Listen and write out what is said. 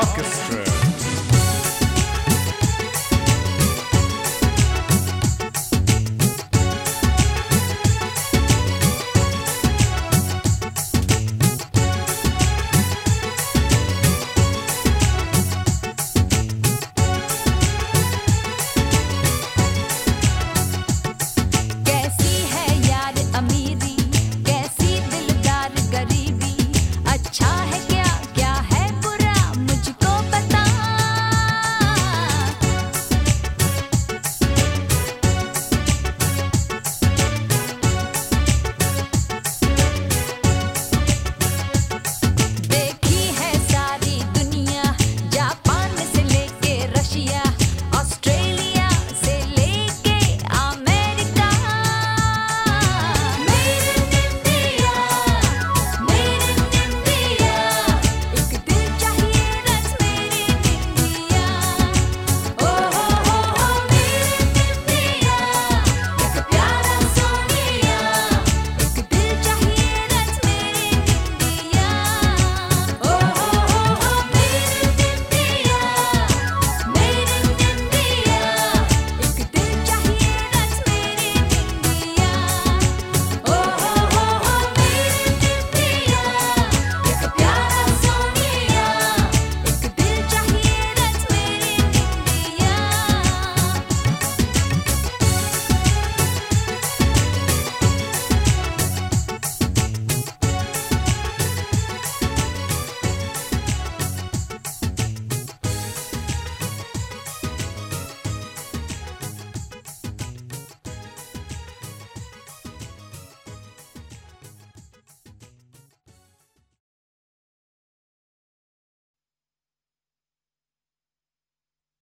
orchestra.